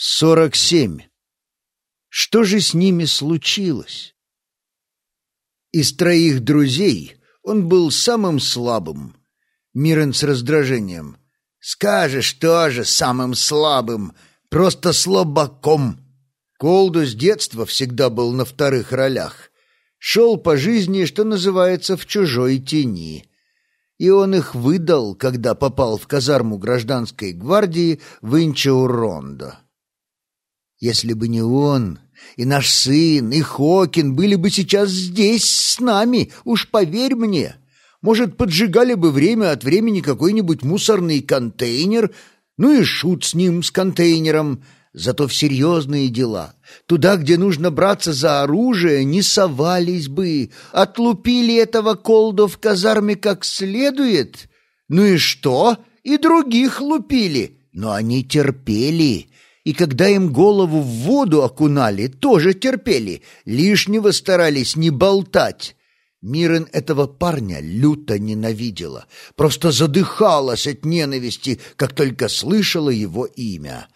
Сорок семь. Что же с ними случилось? Из троих друзей он был самым слабым. Мирен с раздражением. «Скажешь тоже самым слабым, просто слабаком». Колду с детства всегда был на вторых ролях. Шел по жизни, что называется, в чужой тени. И он их выдал, когда попал в казарму гражданской гвардии в Инчаурондо. Если бы не он, и наш сын, и Хокин были бы сейчас здесь с нами, уж поверь мне. Может, поджигали бы время от времени какой-нибудь мусорный контейнер, ну и шут с ним, с контейнером. Зато в серьезные дела, туда, где нужно браться за оружие, не совались бы. Отлупили этого колда в казарме как следует. Ну и что? И других лупили. Но они терпели и когда им голову в воду окунали, тоже терпели, лишнего старались не болтать. Мирен этого парня люто ненавидела, просто задыхалась от ненависти, как только слышала его имя.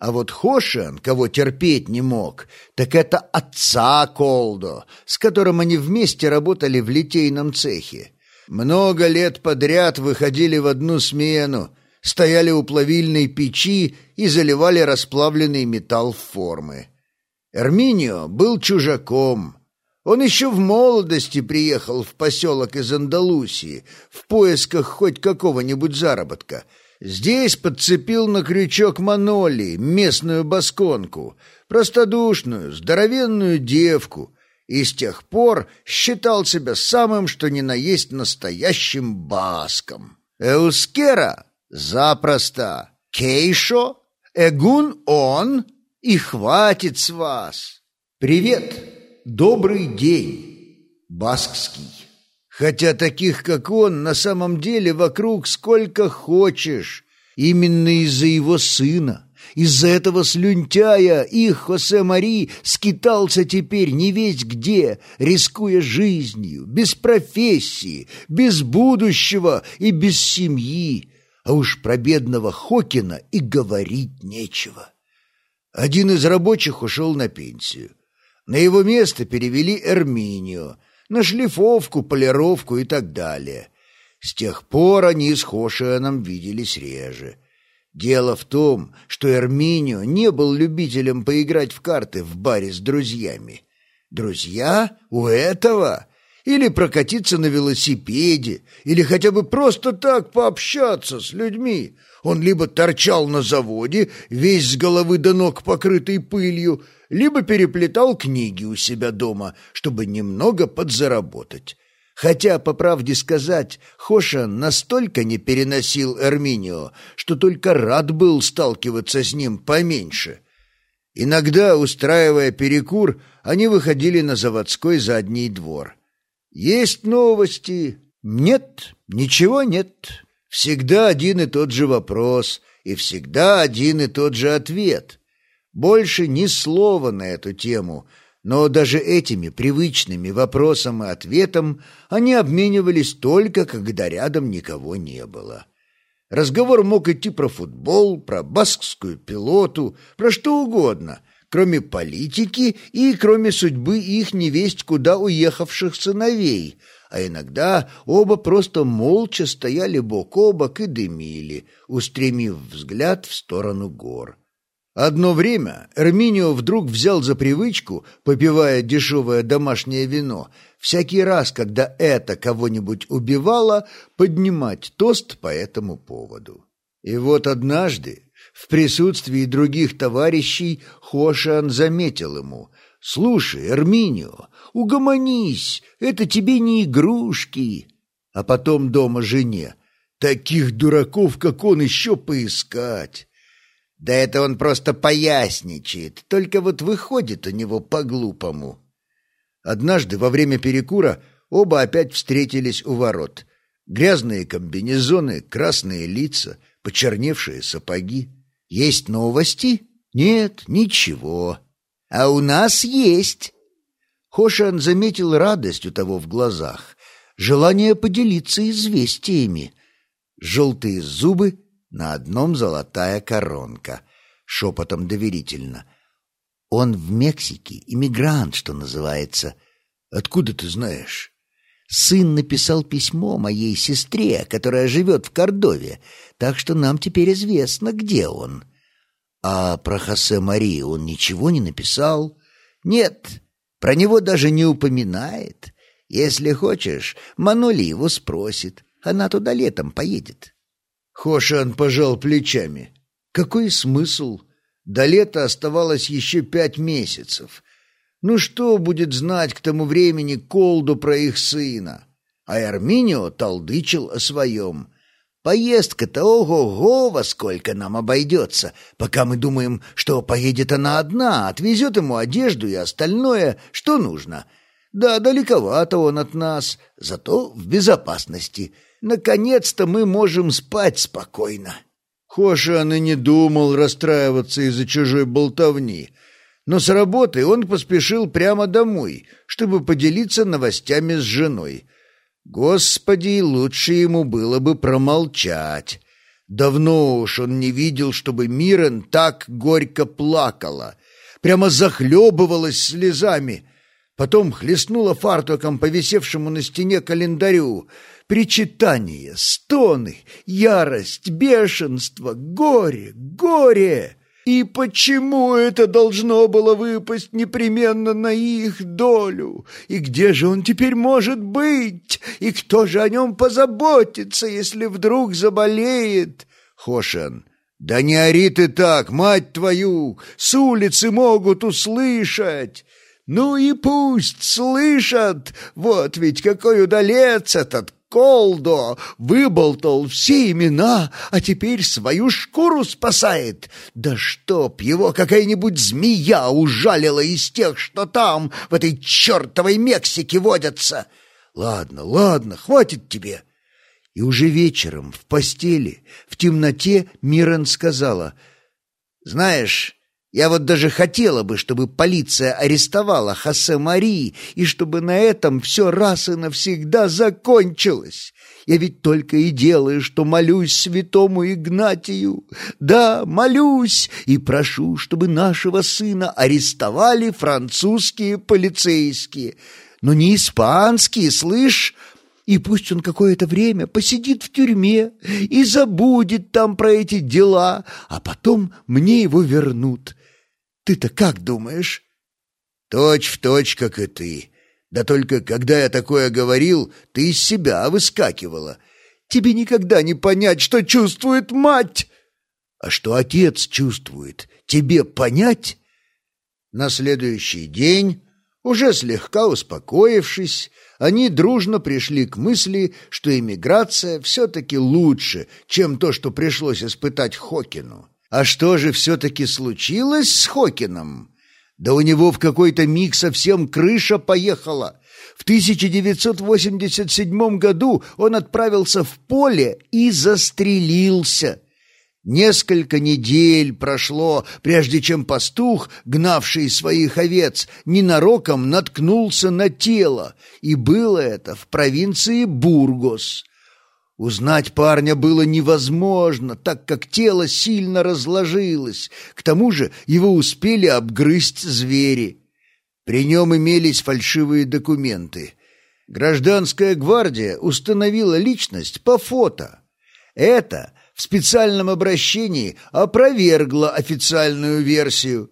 А вот Хошиан, кого терпеть не мог, так это отца Колдо, с которым они вместе работали в литейном цехе. Много лет подряд выходили в одну смену, стояли у плавильной печи и заливали расплавленный металл в формы. Эрминио был чужаком. Он еще в молодости приехал в поселок из Андалусии в поисках хоть какого-нибудь заработка. Здесь подцепил на крючок Маноли, местную басконку, простодушную, здоровенную девку, и с тех пор считал себя самым, что ни на есть настоящим баском. Эускера Запросто. Кейшо? Эгун он? И хватит с вас. Привет. Добрый день. Баскский. Хотя таких, как он, на самом деле вокруг сколько хочешь. Именно из-за его сына. Из-за этого слюнтяя их Хосе Мари скитался теперь не весь где, рискуя жизнью, без профессии, без будущего и без семьи, а уж про бедного Хокина и говорить нечего. Один из рабочих ушел на пенсию. На его место перевели Эрминию, на шлифовку, полировку и так далее. С тех пор они с Хошианом виделись реже. Дело в том, что Эрминио не был любителем поиграть в карты в баре с друзьями. Друзья у этого или прокатиться на велосипеде, или хотя бы просто так пообщаться с людьми. Он либо торчал на заводе, весь с головы до ног покрытый пылью, либо переплетал книги у себя дома, чтобы немного подзаработать. Хотя, по правде сказать, Хошан настолько не переносил Эрминио, что только рад был сталкиваться с ним поменьше. Иногда, устраивая перекур, они выходили на заводской задний двор — есть новости? Нет, ничего нет. Всегда один и тот же вопрос, и всегда один и тот же ответ. Больше ни слова на эту тему, но даже этими привычными вопросом и ответом они обменивались только, когда рядом никого не было. Разговор мог идти про футбол, про баскскую пилоту, про что угодно — кроме политики и кроме судьбы их невесть куда уехавших сыновей, а иногда оба просто молча стояли бок о бок и дымили, устремив взгляд в сторону гор. Одно время Эрминио вдруг взял за привычку, попивая дешевое домашнее вино, всякий раз, когда это кого-нибудь убивало, поднимать тост по этому поводу. И вот однажды, в присутствии других товарищей Хошан заметил ему. «Слушай, Арминио, угомонись, это тебе не игрушки». А потом дома жене. «Таких дураков, как он, еще поискать». Да это он просто поясничает, только вот выходит у него по-глупому. Однажды во время перекура оба опять встретились у ворот. Грязные комбинезоны, красные лица, почерневшие сапоги. Есть новости? Нет, ничего. А у нас есть. Хошан заметил радость у того в глазах, желание поделиться известиями. Желтые зубы, на одном золотая коронка. шепотом доверительно. «Он в Мексике, иммигрант, что называется». «Откуда ты знаешь?» Сын написал письмо моей сестре, которая живет в Кордове, так что нам теперь известно, где он. А про Хосе Мари он ничего не написал? Нет, про него даже не упоминает. Если хочешь, Манули его спросит. Она туда летом поедет. Хошан пожал плечами. Какой смысл? До лета оставалось еще пять месяцев. Ну что будет знать к тому времени Колду про их сына? А Арминио толдычил о своем. Поездка-то ого-го во сколько нам обойдется, пока мы думаем, что поедет она одна, отвезет ему одежду и остальное, что нужно. Да, далековато он от нас, зато в безопасности. Наконец-то мы можем спать спокойно. Хошан и не думал расстраиваться из-за чужой болтовни — но с работы он поспешил прямо домой, чтобы поделиться новостями с женой. Господи, лучше ему было бы промолчать. Давно уж он не видел, чтобы Мирен так горько плакала, прямо захлебывалась слезами. Потом хлестнула фартуком по висевшему на стене календарю. Причитание, стоны, ярость, бешенство, горе, горе. И почему это должно было выпасть непременно на их долю? И где же он теперь может быть? И кто же о нем позаботится, если вдруг заболеет? Хошен. Да не ори ты так, мать твою! С улицы могут услышать! Ну и пусть слышат! Вот ведь какой удалец этот Колдо выболтал все имена, а теперь свою шкуру спасает. Да чтоб его какая-нибудь змея ужалила из тех, что там, в этой чертовой Мексике водятся. Ладно, ладно, хватит тебе. И уже вечером в постели, в темноте, Мирен сказала, «Знаешь, я вот даже хотела бы, чтобы полиция арестовала Хосе Мари, и чтобы на этом все раз и навсегда закончилось. Я ведь только и делаю, что молюсь святому Игнатию. Да, молюсь и прошу, чтобы нашего сына арестовали французские полицейские. Но не испанские, слышь? И пусть он какое-то время посидит в тюрьме и забудет там про эти дела, а потом мне его вернут». Ты-то как думаешь? Точь в точь, как и ты. Да только когда я такое говорил, ты из себя выскакивала. Тебе никогда не понять, что чувствует мать. А что отец чувствует, тебе понять? На следующий день, уже слегка успокоившись, они дружно пришли к мысли, что эмиграция все-таки лучше, чем то, что пришлось испытать Хокину. А что же все-таки случилось с Хокином? Да у него в какой-то миг совсем крыша поехала. В 1987 году он отправился в поле и застрелился. Несколько недель прошло, прежде чем пастух, гнавший своих овец, ненароком наткнулся на тело, и было это в провинции Бургос. Узнать парня было невозможно, так как тело сильно разложилось. К тому же его успели обгрызть звери. При нем имелись фальшивые документы. Гражданская гвардия установила личность по фото. Это в специальном обращении опровергло официальную версию –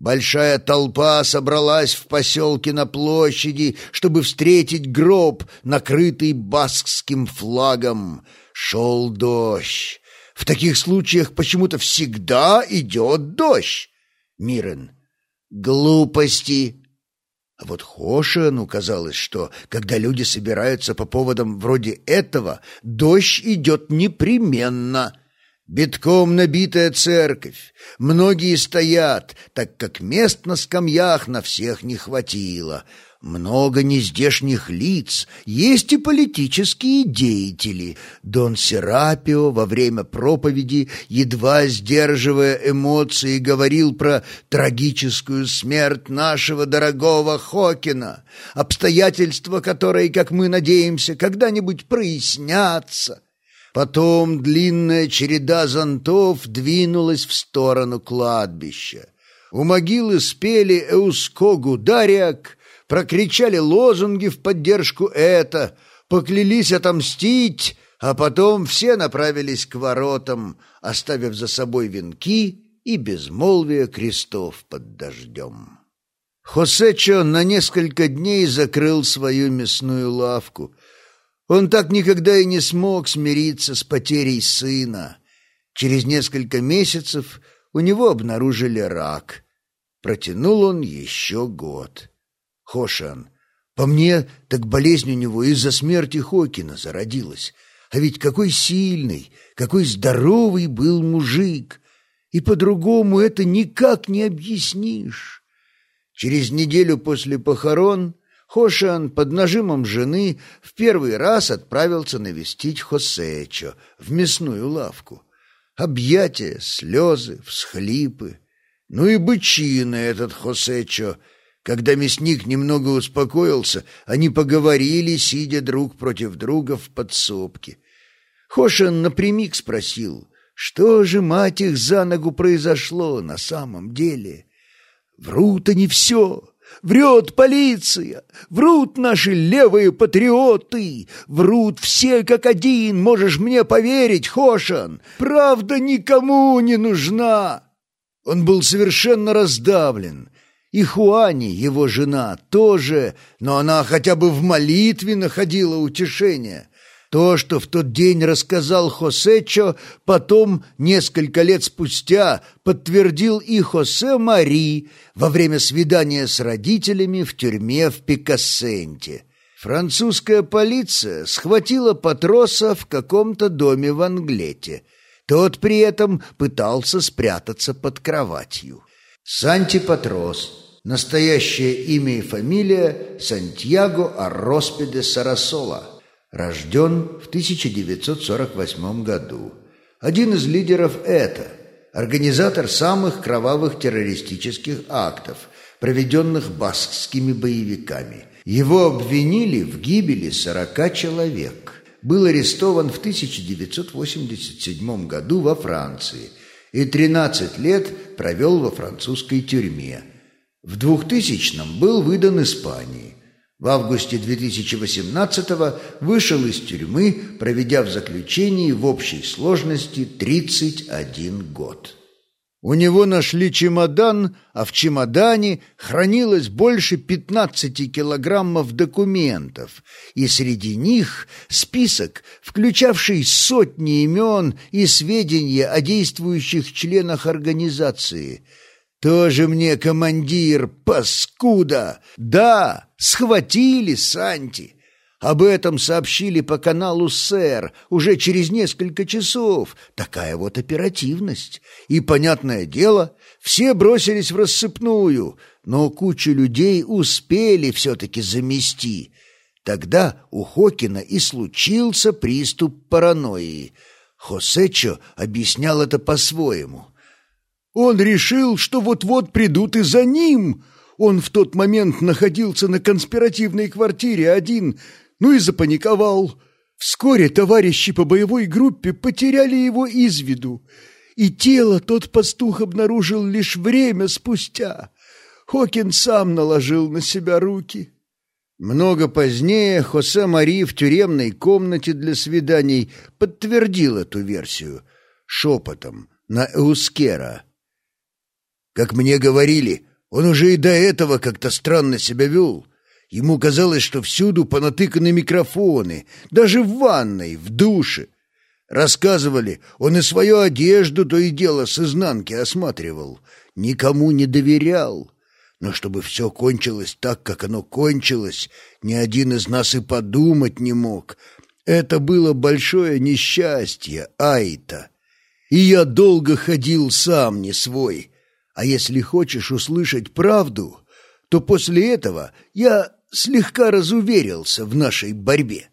Большая толпа собралась в поселке на площади, чтобы встретить гроб, накрытый баскским флагом. Шел дождь. В таких случаях почему-то всегда идет дождь. Мирен. Глупости. А вот Хошину казалось, что, когда люди собираются по поводам вроде этого, дождь идет непременно — Битком набитая церковь. Многие стоят, так как мест на скамьях на всех не хватило. Много нездешних лиц, есть и политические деятели. Дон Серапио во время проповеди, едва сдерживая эмоции, говорил про трагическую смерть нашего дорогого Хокина, обстоятельства которой, как мы надеемся, когда-нибудь прояснятся. Потом длинная череда зонтов двинулась в сторону кладбища. У могилы спели «Эускогу Дариак», прокричали лозунги в поддержку это, поклялись отомстить, а потом все направились к воротам, оставив за собой венки и безмолвие крестов под дождем. Хосечо на несколько дней закрыл свою мясную лавку. Он так никогда и не смог смириться с потерей сына. Через несколько месяцев у него обнаружили рак. Протянул он еще год. Хошан, по мне, так болезнь у него из-за смерти Хокина зародилась. А ведь какой сильный, какой здоровый был мужик. И по-другому это никак не объяснишь. Через неделю после похорон Хошан под нажимом жены в первый раз отправился навестить Хосечо в мясную лавку. Объятия, слезы, всхлипы. Ну и бычина этот Хосечо. Когда мясник немного успокоился, они поговорили, сидя друг против друга в подсобке. Хошин напрямик спросил, что же, мать их, за ногу произошло на самом деле? Врут они все, врет полиция, врут наши левые патриоты, врут все как один, можешь мне поверить, Хошан, правда никому не нужна. Он был совершенно раздавлен, и Хуани, его жена, тоже, но она хотя бы в молитве находила утешение. То, что в тот день рассказал Хосечо, потом, несколько лет спустя, подтвердил и Хосе Мари во время свидания с родителями в тюрьме в Пикассенте. Французская полиция схватила Патроса в каком-то доме в Англете. Тот при этом пытался спрятаться под кроватью. Санти Патрос. Настоящее имя и фамилия Сантьяго Арроспеде Сарасола рожден в 1948 году. Один из лидеров ЭТА, организатор самых кровавых террористических актов, проведенных баскскими боевиками. Его обвинили в гибели 40 человек. Был арестован в 1987 году во Франции и 13 лет провел во французской тюрьме. В 2000-м был выдан Испании. В августе 2018-го вышел из тюрьмы, проведя в заключении в общей сложности 31 год. У него нашли чемодан, а в чемодане хранилось больше 15 килограммов документов, и среди них список, включавший сотни имен и сведения о действующих членах организации – тоже мне командир, паскуда! Да, схватили Санти. Об этом сообщили по каналу «Сэр» уже через несколько часов. Такая вот оперативность. И, понятное дело, все бросились в рассыпную, но кучу людей успели все-таки замести. Тогда у Хокина и случился приступ паранойи. Хосечо объяснял это по-своему. Он решил, что вот-вот придут и за ним. Он в тот момент находился на конспиративной квартире один, ну и запаниковал. Вскоре товарищи по боевой группе потеряли его из виду, и тело тот пастух обнаружил лишь время спустя. Хокин сам наложил на себя руки. Много позднее Хосе Мари в тюремной комнате для свиданий подтвердил эту версию шепотом на Эускера. Как мне говорили, он уже и до этого как-то странно себя вел. Ему казалось, что всюду понатыканы микрофоны, даже в ванной, в душе. Рассказывали, он и свою одежду то и дело с изнанки осматривал. Никому не доверял. Но чтобы все кончилось так, как оно кончилось, ни один из нас и подумать не мог. Это было большое несчастье, Айта. И я долго ходил сам не свой. А если хочешь услышать правду, то после этого я слегка разуверился в нашей борьбе.